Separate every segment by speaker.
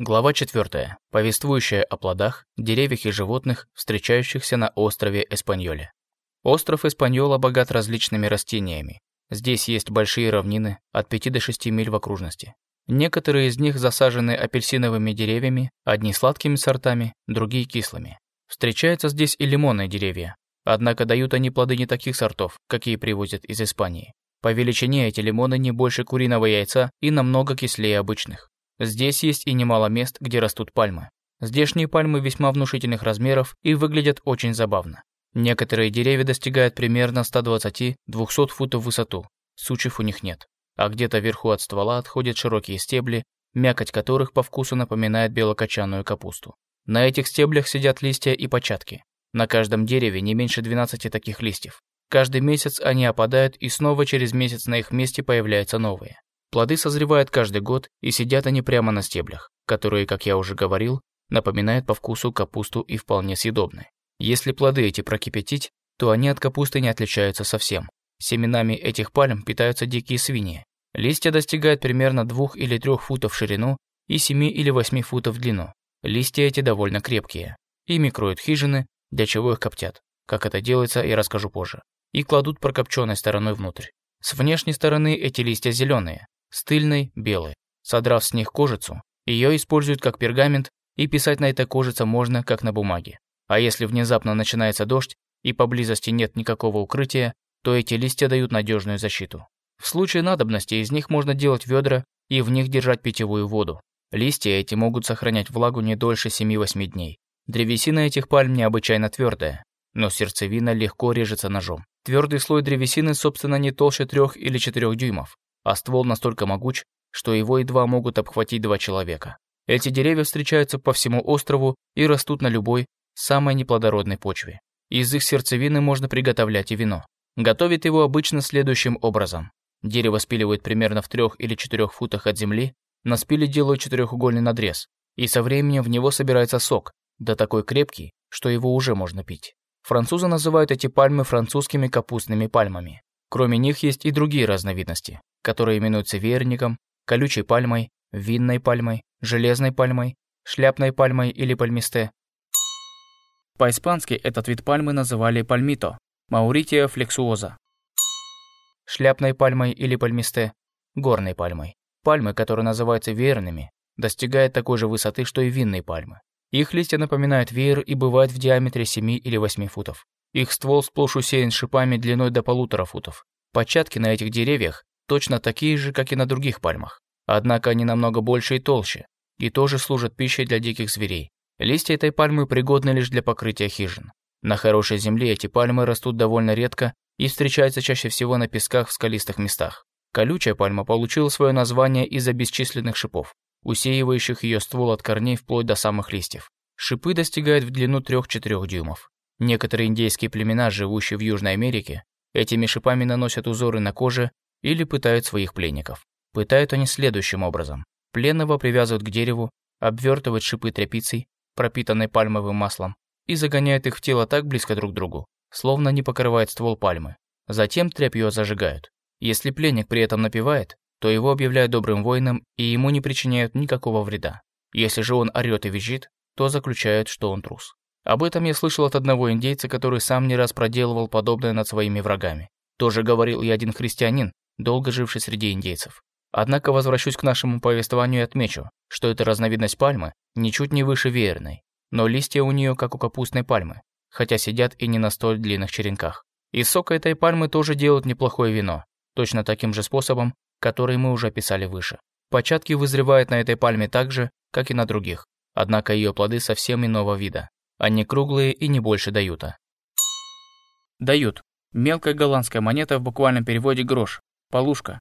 Speaker 1: Глава 4. Повествующая о плодах, деревьях и животных, встречающихся на острове Эспаньоле. Остров Эспаньола богат различными растениями. Здесь есть большие равнины, от 5 до 6 миль в окружности. Некоторые из них засажены апельсиновыми деревьями, одни сладкими сортами, другие кислыми. Встречаются здесь и лимонные деревья, однако дают они плоды не таких сортов, какие привозят из Испании. По величине эти лимоны не больше куриного яйца и намного кислее обычных. Здесь есть и немало мест, где растут пальмы. Здешние пальмы весьма внушительных размеров и выглядят очень забавно. Некоторые деревья достигают примерно 120-200 футов в высоту, сучьев у них нет. А где-то вверху от ствола отходят широкие стебли, мякоть которых по вкусу напоминает белокочанную капусту. На этих стеблях сидят листья и початки. На каждом дереве не меньше 12 таких листьев. Каждый месяц они опадают, и снова через месяц на их месте появляются новые. Плоды созревают каждый год, и сидят они прямо на стеблях, которые, как я уже говорил, напоминают по вкусу капусту и вполне съедобны. Если плоды эти прокипятить, то они от капусты не отличаются совсем. Семенами этих пальм питаются дикие свиньи. Листья достигают примерно 2 или 3 футов в ширину и 7 или 8 футов в длину. Листья эти довольно крепкие. Ими кроют хижины, для чего их коптят. Как это делается, я расскажу позже и кладут прокопченной стороной внутрь. С внешней стороны эти листья зеленые, с тыльной – белые. Содрав с них кожицу, ее используют как пергамент, и писать на этой кожице можно, как на бумаге. А если внезапно начинается дождь, и поблизости нет никакого укрытия, то эти листья дают надежную защиту. В случае надобности из них можно делать ведра и в них держать питьевую воду. Листья эти могут сохранять влагу не дольше 7-8 дней. Древесина этих пальм необычайно твердая, но сердцевина легко режется ножом. Твердый слой древесины, собственно, не толще 3 или 4 дюймов, а ствол настолько могуч, что его едва могут обхватить два человека. Эти деревья встречаются по всему острову и растут на любой, самой неплодородной почве. Из их сердцевины можно приготовлять и вино. Готовят его обычно следующим образом. Дерево спиливают примерно в 3 или 4 футах от земли, на спиле делают четырехугольный надрез, и со временем в него собирается сок, да такой крепкий, что его уже можно пить. Французы называют эти пальмы французскими капустными пальмами. Кроме них есть и другие разновидности, которые именуются веерником, колючей пальмой, винной пальмой, железной пальмой, шляпной пальмой или пальмисте. По-испански этот вид пальмы называли пальмито, маурития флексуоза. Шляпной пальмой или пальмисте, горной пальмой. Пальмы, которые называются веерными, достигают такой же высоты, что и винные пальмы. Их листья напоминают веер и бывают в диаметре 7 или 8 футов. Их ствол сплошь усеян шипами длиной до полутора футов. Початки на этих деревьях точно такие же, как и на других пальмах. Однако они намного больше и толще, и тоже служат пищей для диких зверей. Листья этой пальмы пригодны лишь для покрытия хижин. На хорошей земле эти пальмы растут довольно редко и встречаются чаще всего на песках в скалистых местах. Колючая пальма получила свое название из-за бесчисленных шипов усеивающих ее ствол от корней вплоть до самых листьев. Шипы достигают в длину 3-4 дюймов. Некоторые индейские племена, живущие в Южной Америке, этими шипами наносят узоры на коже или пытают своих пленников. Пытают они следующим образом. Пленного привязывают к дереву, обвертывают шипы тряпицей, пропитанной пальмовым маслом, и загоняют их в тело так близко друг к другу, словно не покрывает ствол пальмы. Затем тряпье зажигают. Если пленник при этом напевает, то его объявляют добрым воином и ему не причиняют никакого вреда. Если же он орёт и визжит, то заключают, что он трус. Об этом я слышал от одного индейца, который сам не раз проделывал подобное над своими врагами. Тоже говорил и один христианин, долго живший среди индейцев. Однако возвращусь к нашему повествованию и отмечу, что эта разновидность пальмы ничуть не выше веерной, но листья у нее как у капустной пальмы, хотя сидят и не на столь длинных черенках. Из сока этой пальмы тоже делают неплохое вино, точно таким же способом, который мы уже писали выше. Початки вызревают на этой пальме так же, как и на других, однако ее плоды совсем иного вида. Они круглые и не больше даюта. Дают. Мелкая голландская монета в буквальном переводе грош, полушка.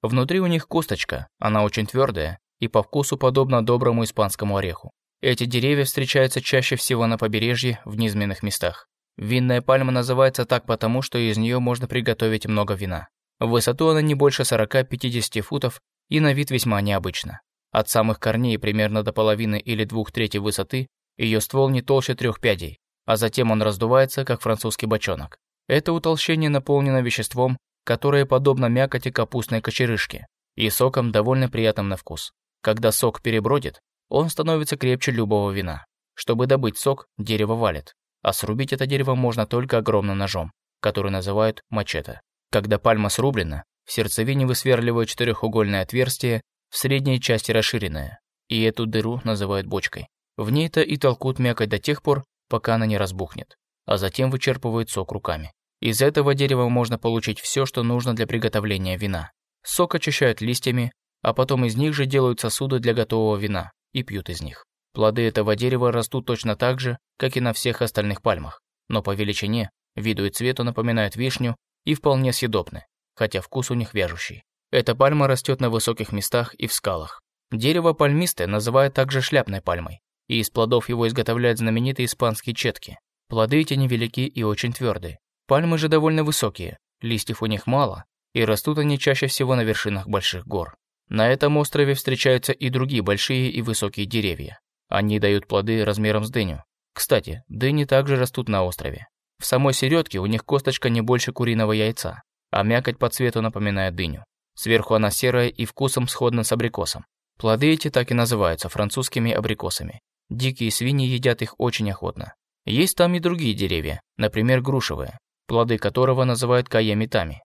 Speaker 1: Внутри у них косточка, она очень твердая и по вкусу подобна доброму испанскому ореху. Эти деревья встречаются чаще всего на побережье, в низменных местах. Винная пальма называется так потому, что из нее можно приготовить много вина. В высоту она не больше 40-50 футов и на вид весьма необычно. От самых корней примерно до половины или двух третей высоты ее ствол не толще трех пядей, а затем он раздувается, как французский бочонок. Это утолщение наполнено веществом, которое подобно мякоти капустной кочерышки, и соком довольно приятным на вкус. Когда сок перебродит, он становится крепче любого вина. Чтобы добыть сок, дерево валит, а срубить это дерево можно только огромным ножом, который называют мачете. Когда пальма срублена, в сердцевине высверливают четырехугольное отверстие, в средней части расширенное, и эту дыру называют бочкой. В ней-то и толкут мякоть до тех пор, пока она не разбухнет, а затем вычерпывают сок руками. Из этого дерева можно получить все, что нужно для приготовления вина. Сок очищают листьями, а потом из них же делают сосуды для готового вина и пьют из них. Плоды этого дерева растут точно так же, как и на всех остальных пальмах, но по величине, виду и цвету напоминают вишню и вполне съедобны, хотя вкус у них вяжущий. Эта пальма растет на высоких местах и в скалах. Дерево пальмистое называют также шляпной пальмой, и из плодов его изготовляют знаменитые испанские четки. Плоды эти невелики и очень твердые. Пальмы же довольно высокие, листьев у них мало, и растут они чаще всего на вершинах больших гор. На этом острове встречаются и другие большие и высокие деревья. Они дают плоды размером с дыню. Кстати, дыни также растут на острове. В самой середке у них косточка не больше куриного яйца, а мякоть по цвету напоминает дыню. Сверху она серая и вкусом сходна с абрикосом. Плоды эти так и называются французскими абрикосами. Дикие свиньи едят их очень охотно. Есть там и другие деревья, например, грушевые, плоды которого называют каемитами.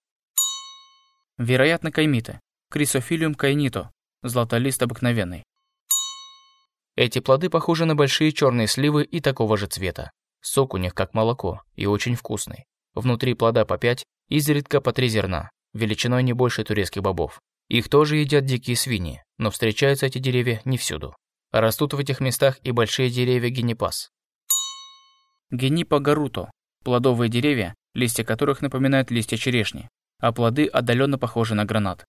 Speaker 2: Вероятно, каймиты. Крисофилиум кайнито, златолист обыкновенный.
Speaker 1: Эти плоды похожи на большие черные сливы и такого же цвета. Сок у них как молоко и очень вкусный. Внутри плода по пять, изредка по три зерна, величиной не больше турецких бобов. Их тоже едят дикие свиньи, но встречаются эти деревья не всюду. Растут в этих местах и большие деревья генипас.
Speaker 2: Генипа гаруто – плодовые деревья, листья которых напоминают листья черешни, а плоды отдаленно похожи на гранат.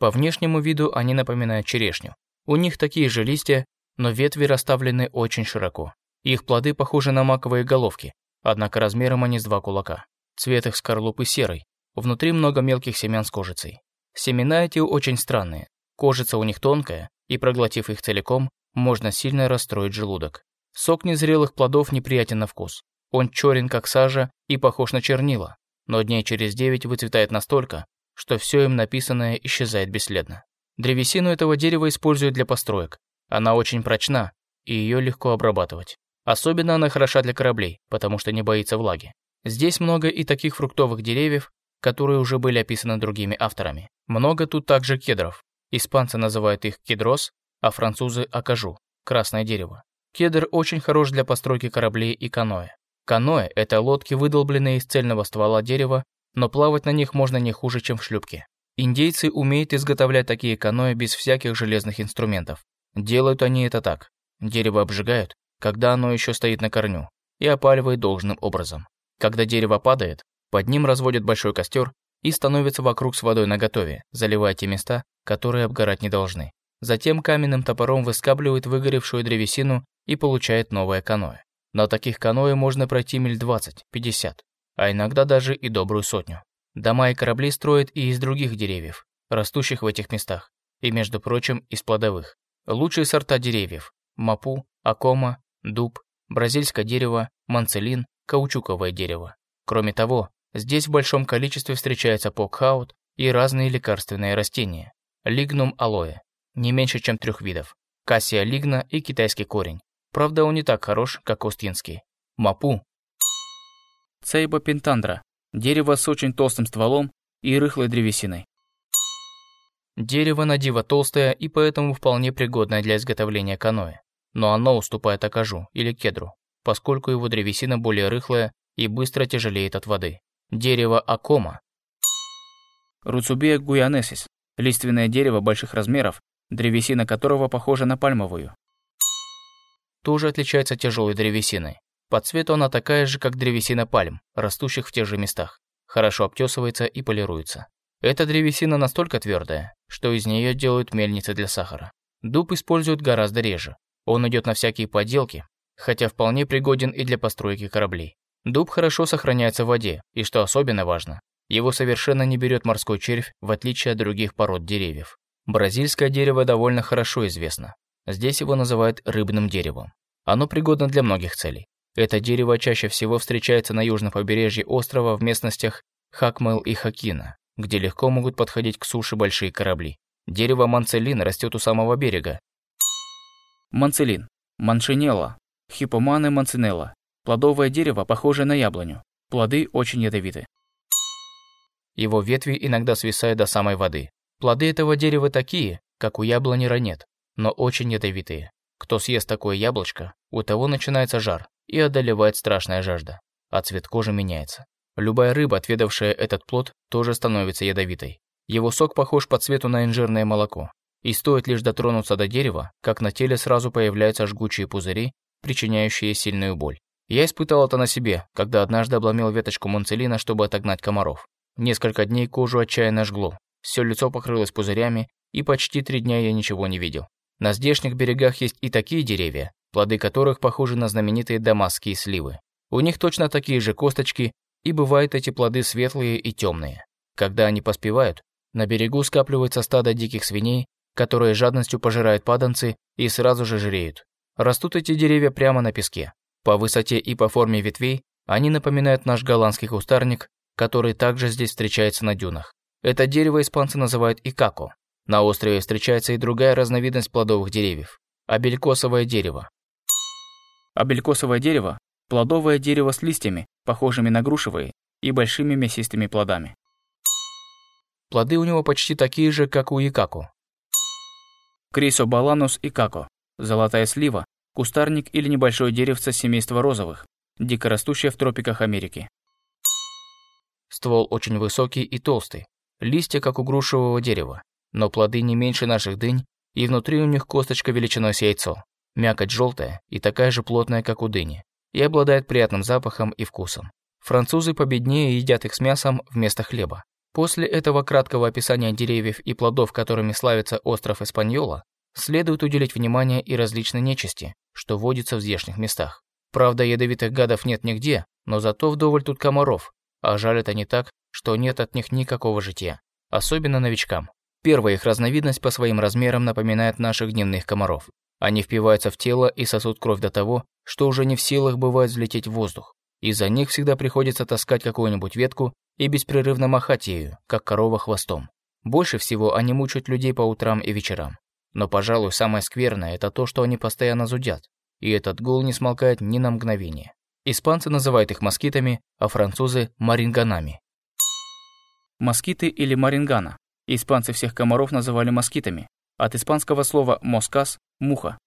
Speaker 1: По внешнему виду они напоминают черешню. У них такие же листья, но ветви расставлены очень широко. Их плоды похожи на маковые головки, однако размером они с два кулака. Цвет их скорлупы серый, внутри много мелких семян с кожицей. Семена эти очень странные. Кожица у них тонкая, и проглотив их целиком, можно сильно расстроить желудок. Сок незрелых плодов неприятен на вкус. Он черен, как сажа, и похож на чернила, но дней через девять выцветает настолько, что все им написанное исчезает бесследно. Древесину этого дерева используют для построек. Она очень прочна, и ее легко обрабатывать. Особенно она хороша для кораблей, потому что не боится влаги. Здесь много и таких фруктовых деревьев, которые уже были описаны другими авторами. Много тут также кедров. Испанцы называют их кедрос, а французы – акажу, красное дерево. Кедр очень хорош для постройки кораблей и каноэ. Каноэ – это лодки, выдолбленные из цельного ствола дерева, но плавать на них можно не хуже, чем в шлюпке. Индейцы умеют изготовлять такие каноэ без всяких железных инструментов. Делают они это так. Дерево обжигают, когда оно еще стоит на корню, и опаливают должным образом. Когда дерево падает, под ним разводят большой костер и становятся вокруг с водой наготове, заливая те места, которые обгорать не должны. Затем каменным топором выскабливают выгоревшую древесину и получает новое каноэ. На таких каноэ можно пройти миль 20-50, а иногда даже и добрую сотню. Дома и корабли строят и из других деревьев, растущих в этих местах, и, между прочим, из плодовых. Лучшие сорта деревьев – мапу, акома, дуб, бразильское дерево, манцелин, каучуковое дерево. Кроме того, Здесь в большом количестве встречается покхаут и разные лекарственные растения. Лигнум алоэ, не меньше, чем трех видов. Кассия лигна и китайский корень. Правда, он не так хорош, как остинский. Мапу.
Speaker 2: Цейба пентандра. Дерево с очень толстым стволом и рыхлой древесиной.
Speaker 1: Дерево на диво толстое и поэтому вполне пригодное для изготовления каноэ. Но оно уступает акажу или кедру, поскольку его древесина более рыхлая и быстро тяжелеет от воды. Дерево акома.
Speaker 2: Руцубия гуянесис. Лиственное дерево больших размеров, древесина которого похожа на пальмовую.
Speaker 1: Тоже отличается тяжелой древесиной. По цвету она такая же, как древесина пальм, растущих в тех же местах. Хорошо обтесывается и полируется. Эта древесина настолько твердая, что из нее делают мельницы для сахара. Дуб используют гораздо реже. Он идет на всякие поделки, хотя вполне пригоден и для постройки кораблей. Дуб хорошо сохраняется в воде, и что особенно важно, его совершенно не берет морской червь, в отличие от других пород деревьев. Бразильское дерево довольно хорошо известно. Здесь его называют рыбным деревом. Оно пригодно для многих целей. Это дерево чаще всего встречается на южном побережье острова в местностях Хакмел и Хакина, где легко могут подходить к суше большие корабли. Дерево манцелин растет у самого берега.
Speaker 2: Манцелин. Маншинелла. Хипоманы манцинелла. Плодовое дерево, похожее на яблоню. Плоды очень ядовиты.
Speaker 1: Его ветви иногда свисают до самой воды. Плоды этого дерева такие, как у яблони ранет, но очень ядовитые. Кто съест такое яблочко, у того начинается жар и одолевает страшная жажда, а цвет кожи меняется. Любая рыба, отведавшая этот плод, тоже становится ядовитой. Его сок похож по цвету на инжирное молоко. И стоит лишь дотронуться до дерева, как на теле сразу появляются жгучие пузыри, причиняющие сильную боль. Я испытал это на себе, когда однажды обломил веточку мунцелина, чтобы отогнать комаров. Несколько дней кожу отчаянно жгло. Все лицо покрылось пузырями, и почти три дня я ничего не видел. На здешних берегах есть и такие деревья, плоды которых похожи на знаменитые дамасские сливы. У них точно такие же косточки, и бывают эти плоды светлые и темные. Когда они поспевают, на берегу скапливается стадо диких свиней, которые жадностью пожирают паданцы и сразу же жиреют. Растут эти деревья прямо на песке. По высоте и по форме ветвей они напоминают наш голландский кустарник, который также здесь встречается на дюнах. Это дерево испанцы называют икако. На острове встречается и другая разновидность плодовых деревьев – абелькосовое дерево.
Speaker 2: Абелькосовое дерево – плодовое дерево с листьями, похожими на грушевые, и большими мясистыми плодами.
Speaker 1: Плоды у него почти такие же, как у икако.
Speaker 2: Крисобаланус икако – золотая слива, кустарник или небольшое деревце семейства розовых, дикорастущее в тропиках Америки.
Speaker 1: Ствол очень высокий и толстый, листья как у грушевого дерева, но плоды не меньше наших дынь, и внутри у них косточка величиной с яйцо. Мякоть желтая и такая же плотная, как у дыни, и обладает приятным запахом и вкусом. Французы победнее едят их с мясом вместо хлеба. После этого краткого описания деревьев и плодов, которыми славится остров Испаньола, следует уделить внимание и различной нечисти, что водится в здешних местах. Правда, ядовитых гадов нет нигде, но зато вдоволь тут комаров, а жалят они так, что нет от них никакого жития, особенно новичкам. Первая их разновидность по своим размерам напоминает наших дневных комаров. Они впиваются в тело и сосут кровь до того, что уже не в силах бывает взлететь в воздух. Из-за них всегда приходится таскать какую-нибудь ветку и беспрерывно махать ею, как корова хвостом. Больше всего они мучают людей по утрам и вечерам. Но, пожалуй, самое скверное – это то, что они постоянно зудят, и этот гул не смолкает ни на мгновение. Испанцы называют их москитами, а французы – маринганами.
Speaker 2: Москиты или марингана. Испанцы всех комаров называли москитами. От испанского слова «москас» – «муха».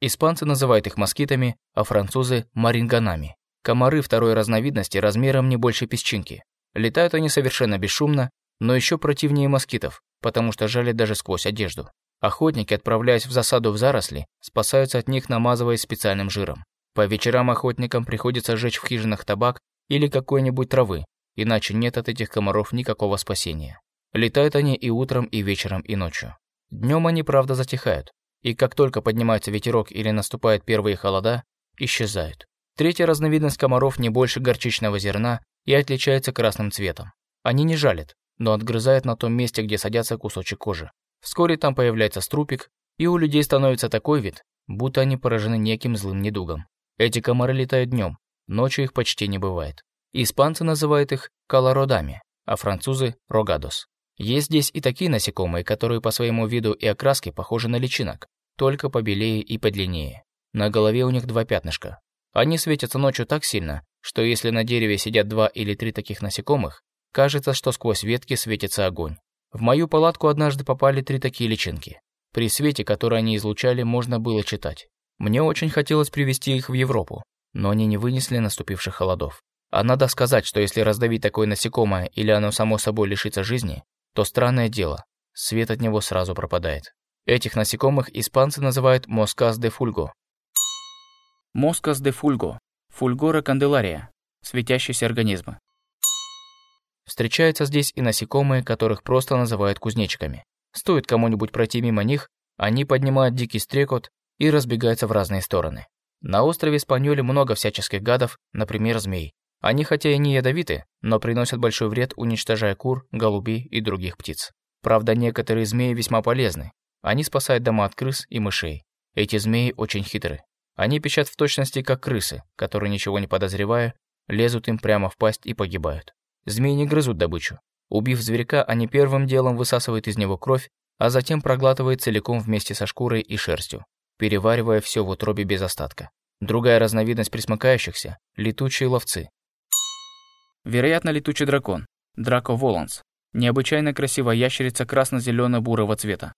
Speaker 1: Испанцы называют их москитами, а французы – маринганами. Комары второй разновидности размером не больше песчинки. Летают они совершенно бесшумно, но еще противнее москитов, потому что жалят даже сквозь одежду. Охотники, отправляясь в засаду в заросли, спасаются от них, намазываясь специальным жиром. По вечерам охотникам приходится жечь в хижинах табак или какой-нибудь травы, иначе нет от этих комаров никакого спасения. Летают они и утром, и вечером, и ночью. Днем они, правда, затихают, и как только поднимается ветерок или наступают первые холода, исчезают. Третья разновидность комаров не больше горчичного зерна и отличается красным цветом. Они не жалят, но отгрызают на том месте, где садятся кусочек кожи. Вскоре там появляется струпик, и у людей становится такой вид, будто они поражены неким злым недугом. Эти комары летают днем, ночью их почти не бывает. Испанцы называют их колородами, а французы – рогадос. Есть здесь и такие насекомые, которые по своему виду и окраске похожи на личинок, только побелее и подлиннее. На голове у них два пятнышка. Они светятся ночью так сильно, что если на дереве сидят два или три таких насекомых, кажется, что сквозь ветки светится огонь. В мою палатку однажды попали три такие личинки. При свете, который они излучали, можно было читать. Мне очень хотелось привезти их в Европу, но они не вынесли наступивших холодов. А надо сказать, что если раздавить такое насекомое или оно само собой лишится жизни, то странное дело, свет от него сразу пропадает. Этих насекомых испанцы называют москас де фульго.
Speaker 2: Москас де фульго. Фульгора канделария. Светящиеся организмы.
Speaker 1: Встречаются здесь и насекомые, которых просто называют кузнечиками. Стоит кому-нибудь пройти мимо них, они поднимают дикий стрекот и разбегаются в разные стороны. На острове Спаньоле много всяческих гадов, например, змей. Они хотя и не ядовиты, но приносят большой вред, уничтожая кур, голубей и других птиц. Правда, некоторые змеи весьма полезны. Они спасают дома от крыс и мышей. Эти змеи очень хитры. Они пищат в точности как крысы, которые, ничего не подозревая, лезут им прямо в пасть и погибают. Змеи не грызут добычу. Убив зверька, они первым делом высасывают из него кровь, а затем проглатывают целиком вместе со шкурой и шерстью, переваривая все в утробе без остатка. Другая разновидность присмыкающихся – летучие ловцы.
Speaker 2: Вероятно, летучий дракон, Драко воланс, необычайно красивая ящерица красно зелено бурого цвета.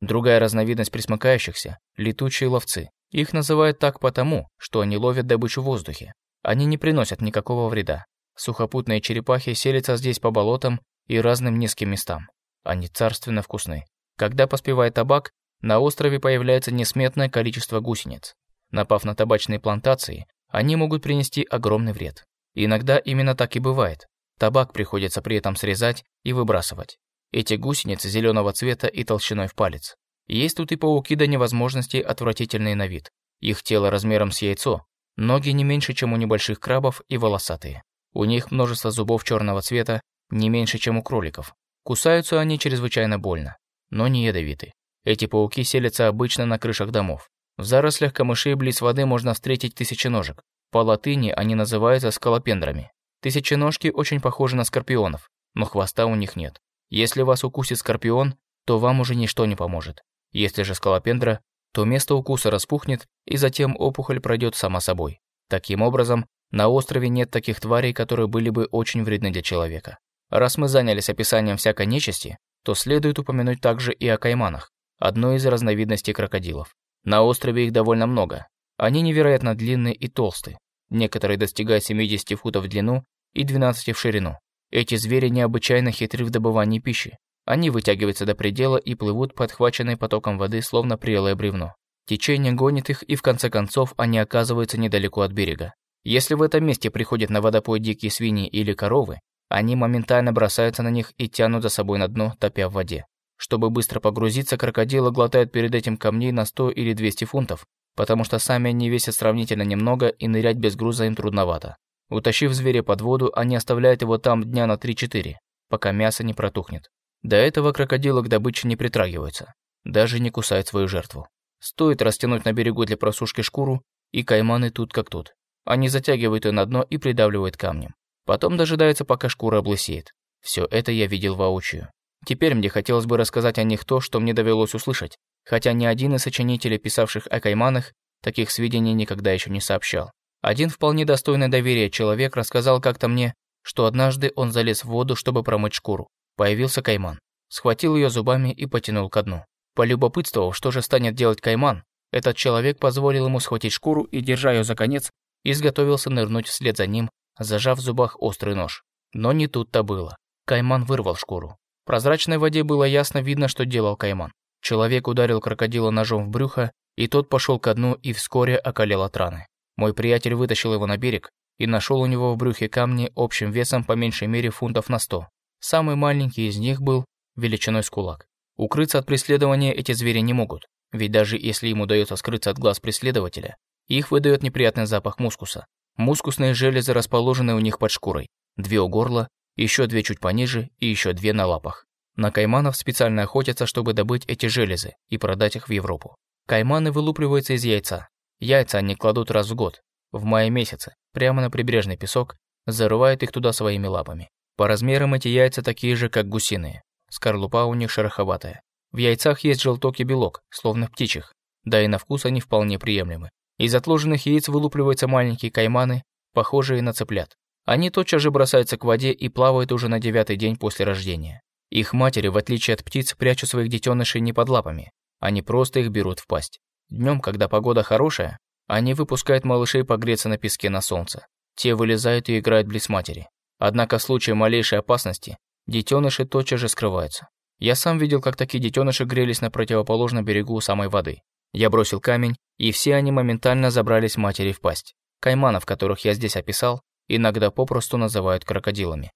Speaker 1: Другая разновидность присмыкающихся – летучие ловцы. Их называют так потому, что они ловят добычу в воздухе. Они не приносят никакого вреда. Сухопутные черепахи селятся здесь по болотам и разным низким местам. Они царственно вкусны. Когда поспевает табак, на острове появляется несметное количество гусениц. Напав на табачные плантации, они могут принести огромный вред. Иногда именно так и бывает. Табак приходится при этом срезать и выбрасывать. Эти гусеницы зеленого цвета и толщиной в палец. Есть тут и пауки до невозможности отвратительные на вид. Их тело размером с яйцо, ноги не меньше, чем у небольших крабов и волосатые. У них множество зубов черного цвета, не меньше, чем у кроликов. Кусаются они чрезвычайно больно, но не ядовиты. Эти пауки селятся обычно на крышах домов. В зарослях камышей близ воды можно встретить тысяченожек. По латыни они называются скалопендрами. Тысяченожки очень похожи на скорпионов, но хвоста у них нет. Если вас укусит скорпион, то вам уже ничто не поможет. Если же скалопендра, то место укуса распухнет, и затем опухоль пройдет сама собой. Таким образом, на острове нет таких тварей, которые были бы очень вредны для человека. Раз мы занялись описанием всякой нечисти, то следует упомянуть также и о кайманах, одной из разновидностей крокодилов. На острове их довольно много. Они невероятно длинные и толстые. Некоторые достигают 70 футов в длину и 12 в ширину. Эти звери необычайно хитры в добывании пищи. Они вытягиваются до предела и плывут, подхваченные потоком воды, словно прелое бревно. Течение гонит их, и в конце концов они оказываются недалеко от берега. Если в этом месте приходят на водопой дикие свиньи или коровы, они моментально бросаются на них и тянут за собой на дно, топя в воде. Чтобы быстро погрузиться, крокодилы глотают перед этим камней на 100 или 200 фунтов, потому что сами они весят сравнительно немного и нырять без груза им трудновато. Утащив зверя под воду, они оставляют его там дня на 3-4, пока мясо не протухнет. До этого крокодилы к добыче не притрагиваются, даже не кусают свою жертву. Стоит растянуть на берегу для просушки шкуру, и кайманы тут как тут. Они затягивают ее на дно и придавливают камнем. Потом дожидаются, пока шкура облысеет. Все это я видел воочию. Теперь мне хотелось бы рассказать о них то, что мне довелось услышать, хотя ни один из сочинителей, писавших о кайманах, таких сведений никогда еще не сообщал. Один вполне достойный доверия человек рассказал как-то мне, что однажды он залез в воду, чтобы промыть шкуру. Появился кайман. Схватил ее зубами и потянул ко дну. Полюбопытствовав, что же станет делать кайман, этот человек позволил ему схватить шкуру и, держа ее за конец, изготовился нырнуть вслед за ним, зажав в зубах острый нож. Но не тут-то было. Кайман вырвал шкуру. В прозрачной воде было ясно видно, что делал Кайман. Человек ударил крокодила ножом в брюхо, и тот пошел ко дну и вскоре околел от раны. Мой приятель вытащил его на берег и нашел у него в брюхе камни общим весом по меньшей мере фунтов на сто. Самый маленький из них был величиной с кулак. Укрыться от преследования эти звери не могут, ведь даже если им удается скрыться от глаз преследователя, их выдает неприятный запах мускуса. Мускусные железы расположены у них под шкурой. Две у горла, еще две чуть пониже и еще две на лапах. На кайманов специально охотятся, чтобы добыть эти железы и продать их в Европу. Кайманы вылупливаются из яйца. Яйца они кладут раз в год, в мае месяце, прямо на прибрежный песок, зарывают их туда своими лапами. По размерам эти яйца такие же, как гусиные. Скорлупа у них шероховатая. В яйцах есть желток и белок, словно в птичьих, да и на вкус они вполне приемлемы. Из отложенных яиц вылупливаются маленькие кайманы, похожие на цыплят. Они тотчас же бросаются к воде и плавают уже на девятый день после рождения. Их матери, в отличие от птиц, прячут своих детенышей не под лапами. Они просто их берут в пасть. Днем, когда погода хорошая, они выпускают малышей погреться на песке на солнце. Те вылезают и играют близ матери. Однако в случае малейшей опасности детеныши тотчас же скрываются. Я сам видел, как такие детеныши грелись на противоположном берегу самой воды. Я бросил камень, и все они моментально забрались матери в пасть. Кайманов, которых я здесь описал, иногда попросту называют крокодилами.